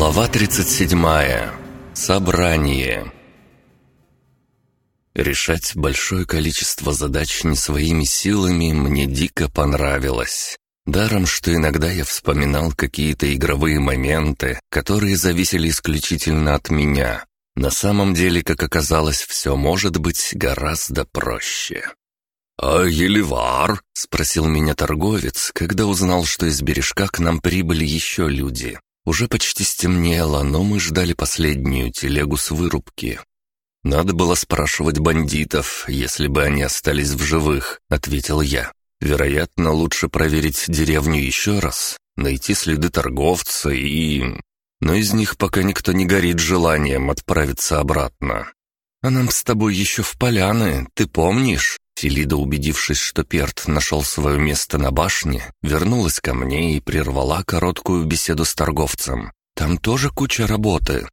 Глава 37. Собрание. Решать большое количество задач не своими силами мне дико понравилось. Даром, что иногда я вспоминал какие-то игровые моменты, которые зависели исключительно от меня. На самом деле, как оказалось, все может быть гораздо проще. «А Еливар?» — спросил меня торговец, когда узнал, что из бережка к нам прибыли еще люди. Уже почти стемнело, но мы ждали последнюю телегу с вырубки. «Надо было спрашивать бандитов, если бы они остались в живых», — ответил я. «Вероятно, лучше проверить деревню еще раз, найти следы торговца и... Но из них пока никто не горит желанием отправиться обратно. А нам с тобой еще в поляны, ты помнишь?» Филида, убедившись, что Перт нашел свое место на башне, вернулась ко мне и прервала короткую беседу с торговцем. «Там тоже куча работы».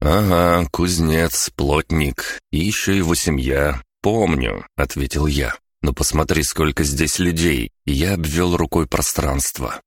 «Ага, кузнец, плотник и еще его семья. Помню», — ответил я. «Но посмотри, сколько здесь людей!» И я обвел рукой пространство.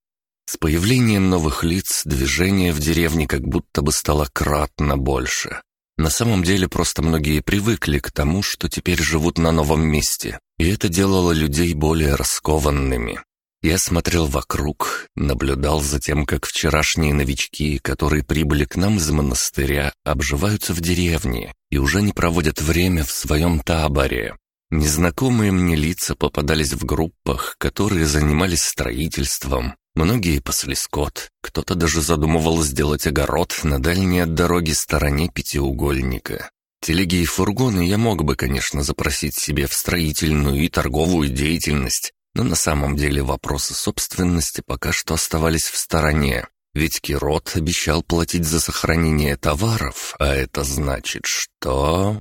С появлением новых лиц движение в деревне как будто бы стало кратно больше. На самом деле просто многие привыкли к тому, что теперь живут на новом месте, и это делало людей более раскованными. Я смотрел вокруг, наблюдал за тем, как вчерашние новички, которые прибыли к нам из монастыря, обживаются в деревне и уже не проводят время в своем таборе. Незнакомые мне лица попадались в группах, которые занимались строительством, Многие пасли скот, кто-то даже задумывал сделать огород на дальней от дороги стороне пятиугольника. Телеги и фургоны я мог бы, конечно, запросить себе в строительную и торговую деятельность, но на самом деле вопросы собственности пока что оставались в стороне. Ведь Кирот обещал платить за сохранение товаров, а это значит, что...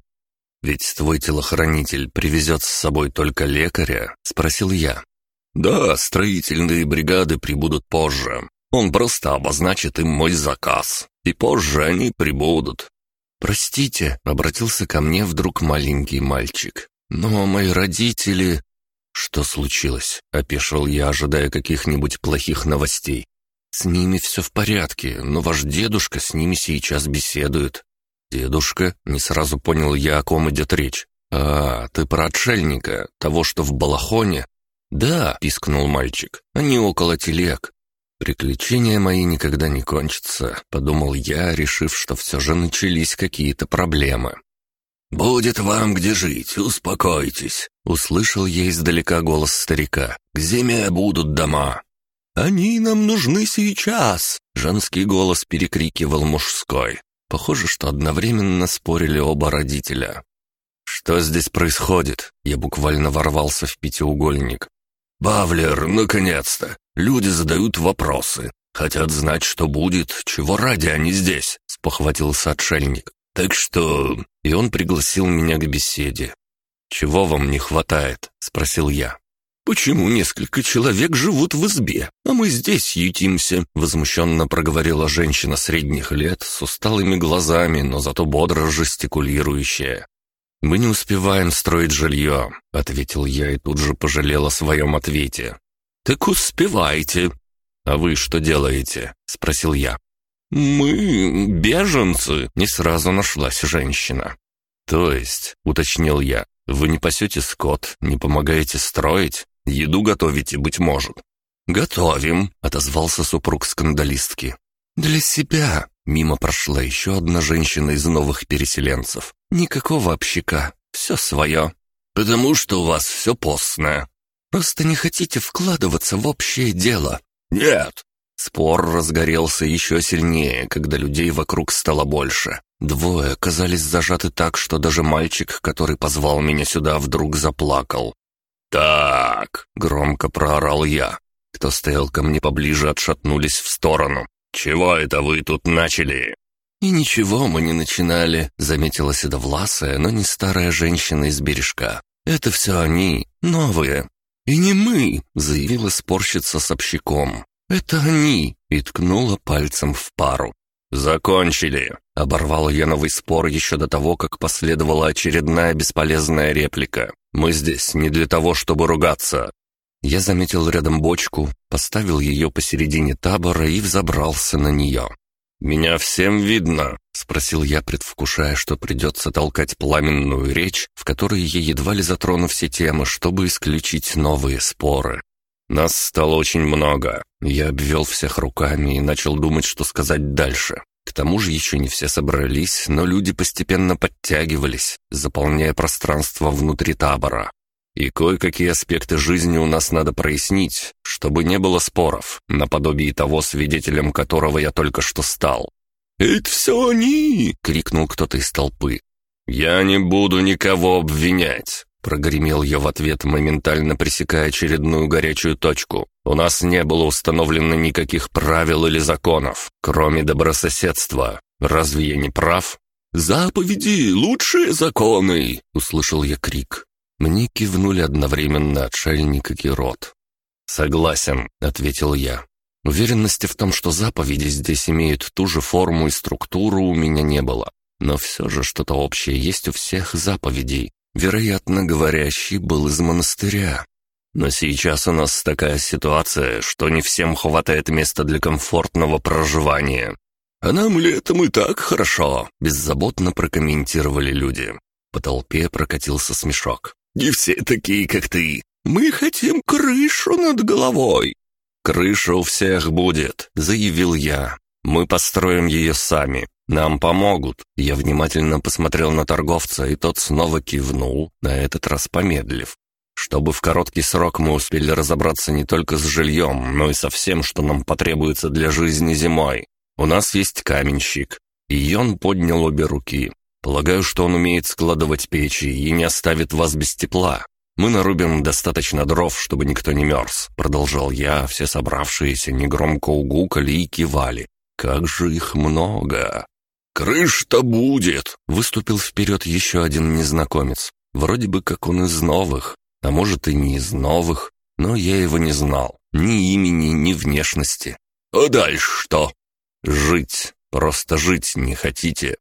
«Ведь твой телохранитель привезет с собой только лекаря?» — спросил я. «Да, строительные бригады прибудут позже. Он просто обозначит им мой заказ, и позже они прибудут». «Простите», — обратился ко мне вдруг маленький мальчик. «Но мои родители...» «Что случилось?» — опешил я, ожидая каких-нибудь плохих новостей. «С ними все в порядке, но ваш дедушка с ними сейчас беседует». «Дедушка?» — не сразу понял я, о ком идет речь. «А, ты про отшельника, того, что в Балахоне?» «Да», — пискнул мальчик, — «они около телег». «Приключения мои никогда не кончатся», — подумал я, решив, что все же начались какие-то проблемы. «Будет вам где жить, успокойтесь», — услышал я издалека голос старика. «К зиме будут дома». «Они нам нужны сейчас», — женский голос перекрикивал мужской. Похоже, что одновременно спорили оба родителя. «Что здесь происходит?» Я буквально ворвался в пятиугольник. «Бавлер, наконец-то! Люди задают вопросы. Хотят знать, что будет, чего ради они здесь», — спохватился отшельник. «Так что...» И он пригласил меня к беседе. «Чего вам не хватает?» — спросил я. «Почему несколько человек живут в избе, а мы здесь ютимся?» — возмущенно проговорила женщина средних лет с усталыми глазами, но зато бодро жестикулирующая. «Мы не успеваем строить жилье», — ответил я и тут же пожалел о своем ответе. «Так успевайте». «А вы что делаете?» — спросил я. «Мы беженцы», — не сразу нашлась женщина. «То есть», — уточнил я, — «вы не пасете скот, не помогаете строить, еду готовите, быть может». «Готовим», — отозвался супруг скандалистки. «Для себя», Мимо прошла еще одна женщина из новых переселенцев. Никакого общака, все свое. «Потому что у вас все постное». «Просто не хотите вкладываться в общее дело». «Нет». Спор разгорелся еще сильнее, когда людей вокруг стало больше. Двое оказались зажаты так, что даже мальчик, который позвал меня сюда, вдруг заплакал. «Так!» — громко проорал я. Кто стоял ко мне поближе, отшатнулись в сторону. «Чего это вы тут начали?» «И ничего мы не начинали», — заметила седовласая, но не старая женщина из бережка. «Это все они, новые». «И не мы», — заявила спорщица с общаком. «Это они», — и ткнула пальцем в пару. «Закончили!» — оборвал я новый спор еще до того, как последовала очередная бесполезная реплика. «Мы здесь не для того, чтобы ругаться. Я заметил рядом бочку, поставил ее посередине табора и взобрался на нее. «Меня всем видно?» — спросил я, предвкушая, что придется толкать пламенную речь, в которой я едва ли затрону все темы, чтобы исключить новые споры. Нас стало очень много. Я обвел всех руками и начал думать, что сказать дальше. К тому же еще не все собрались, но люди постепенно подтягивались, заполняя пространство внутри табора. И кое-какие аспекты жизни у нас надо прояснить, чтобы не было споров, наподобие того, свидетелем которого я только что стал. «Это все они!» — крикнул кто-то из толпы. «Я не буду никого обвинять!» — прогремел я в ответ, моментально пресекая очередную горячую точку. «У нас не было установлено никаких правил или законов, кроме добрососедства. Разве я не прав?» «Заповеди — лучшие законы!» — услышал я крик. Мне кивнули одновременно отшельник и Кирот. «Согласен», — ответил я. Уверенности в том, что заповеди здесь имеют ту же форму и структуру, у меня не было. Но все же что-то общее есть у всех заповедей. Вероятно, говорящий был из монастыря. Но сейчас у нас такая ситуация, что не всем хватает места для комфортного проживания. «А нам летом и так хорошо», — беззаботно прокомментировали люди. По толпе прокатился смешок. Не все такие, как ты. Мы хотим крышу над головой». «Крыша у всех будет», — заявил я. «Мы построим ее сами. Нам помогут». Я внимательно посмотрел на торговца, и тот снова кивнул, на этот раз помедлив. Чтобы в короткий срок мы успели разобраться не только с жильем, но и со всем, что нам потребуется для жизни зимой. У нас есть каменщик. И он поднял обе руки. Полагаю, что он умеет складывать печи и не оставит вас без тепла. Мы нарубим достаточно дров, чтобы никто не мерз», — продолжал я, все собравшиеся негромко угукали и кивали. «Как же их много!» «Крыш-то будет!» — выступил вперед еще один незнакомец. Вроде бы как он из новых, а может и не из новых, но я его не знал. Ни имени, ни внешности. «А дальше что?» «Жить. Просто жить не хотите?»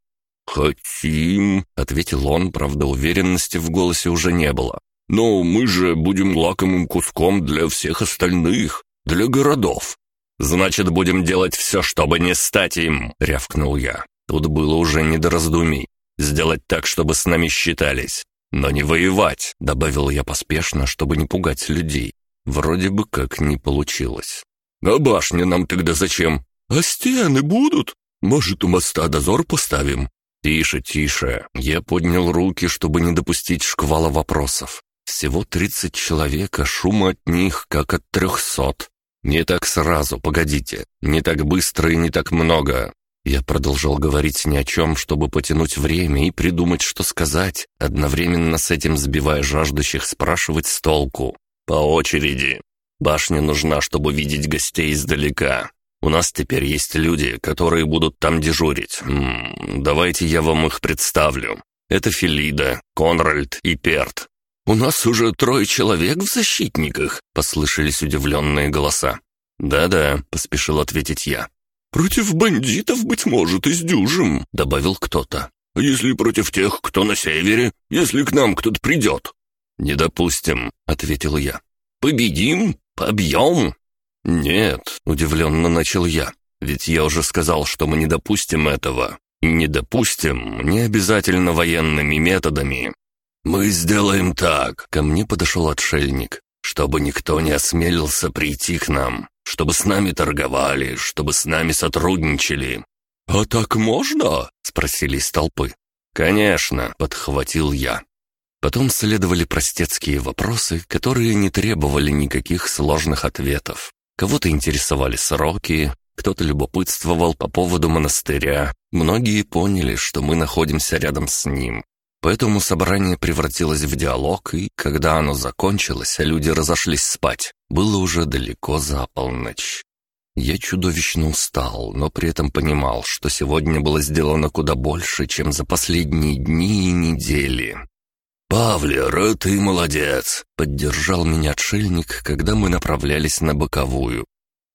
«Хотим», — ответил он, правда, уверенности в голосе уже не было. «Но мы же будем лакомым куском для всех остальных, для городов». «Значит, будем делать все, чтобы не стать им», — рявкнул я. Тут было уже не до раздумий. «Сделать так, чтобы с нами считались. Но не воевать», — добавил я поспешно, чтобы не пугать людей. Вроде бы как не получилось. «А башни нам тогда зачем? А стены будут? Может, у моста дозор поставим? «Тише, тише!» Я поднял руки, чтобы не допустить шквала вопросов. Всего тридцать человек, а шума от них, как от трехсот. Не так сразу, погодите. Не так быстро и не так много. Я продолжал говорить ни о чем, чтобы потянуть время и придумать, что сказать, одновременно с этим сбивая жаждущих спрашивать с толку. По очереди. Башня нужна, чтобы видеть гостей издалека. У нас теперь есть люди, которые будут там дежурить. М -м, давайте я вам их представлю. Это Филида, Конральд и Перт. «У нас уже трое человек в защитниках», — послышались удивленные голоса. «Да-да», — поспешил ответить я. «Против бандитов, быть может, издюжим», — добавил кто-то. «А если против тех, кто на севере? Если к нам кто-то придет?» «Не допустим», — ответил я. «Победим? Побьем?» «Нет», — удивленно начал я, — «ведь я уже сказал, что мы не допустим этого. Не допустим не обязательно военными методами». «Мы сделаем так», — ко мне подошел отшельник, «чтобы никто не осмелился прийти к нам, чтобы с нами торговали, чтобы с нами сотрудничали». «А так можно?» — спросили из толпы. «Конечно», — подхватил я. Потом следовали простецкие вопросы, которые не требовали никаких сложных ответов. Кого-то интересовали сроки, кто-то любопытствовал по поводу монастыря. Многие поняли, что мы находимся рядом с ним. Поэтому собрание превратилось в диалог, и когда оно закончилось, а люди разошлись спать, было уже далеко за полночь. Я чудовищно устал, но при этом понимал, что сегодня было сделано куда больше, чем за последние дни и недели. «Павлер, ты молодец!» — поддержал меня отшельник, когда мы направлялись на боковую.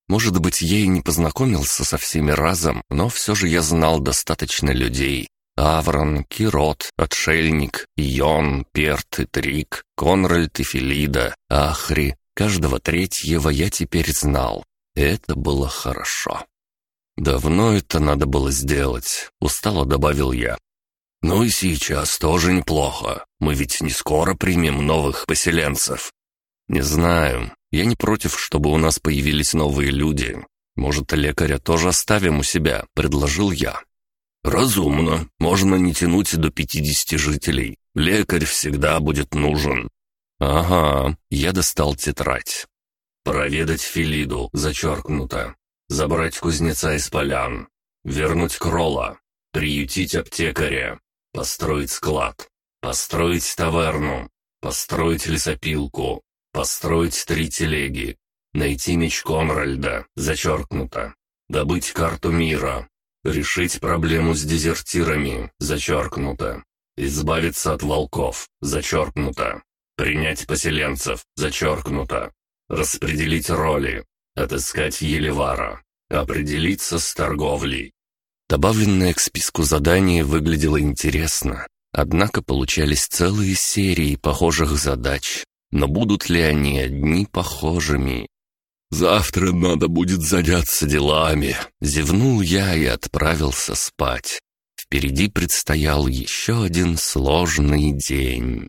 Может быть, я и не познакомился со всеми разом, но все же я знал достаточно людей. Аврон, Кирот, Отшельник, Ион, Перт и Трик, Конральд и Филида, Ахри. Каждого третьего я теперь знал. Это было хорошо. «Давно это надо было сделать», — устало добавил я. «Ну и сейчас тоже неплохо. Мы ведь не скоро примем новых поселенцев». «Не знаю. Я не против, чтобы у нас появились новые люди. Может, лекаря тоже оставим у себя», — предложил я. «Разумно. Можно не тянуть до пятидесяти жителей. Лекарь всегда будет нужен». «Ага». Я достал тетрадь. «Проведать Филиду, зачеркнуто. Забрать кузнеца из полян. Вернуть Крола. Приютить аптекаря. Построить склад. Построить таверну. Построить лесопилку. Построить три телеги. Найти меч Конральда, зачеркнуто. Добыть карту мира. Решить проблему с дезертирами, зачеркнуто. Избавиться от волков, зачеркнуто. Принять поселенцев, зачеркнуто. Распределить роли. Отыскать Елевара. Определиться с торговлей. Добавленное к списку заданий выглядело интересно. Однако получались целые серии похожих задач. Но будут ли они одни похожими? «Завтра надо будет заняться делами», — зевнул я и отправился спать. Впереди предстоял еще один сложный день.